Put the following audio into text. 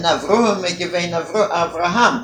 in Avroam, er ich gewinn Avro Avraham.